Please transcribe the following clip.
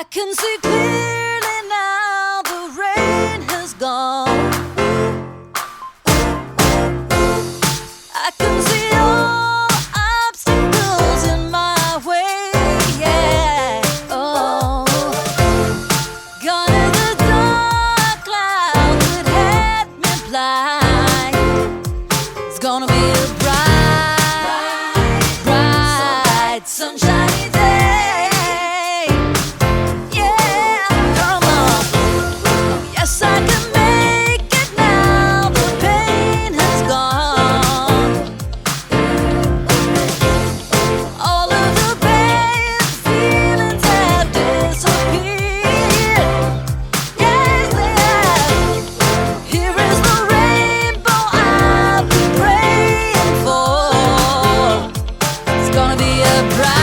I can see clearly now the rain has gone. I can see all obstacles in my way. Yeah, oh, gone are the dark clouds that had me blind. It's gonna be a bright, bright, bright. gonna be a bride.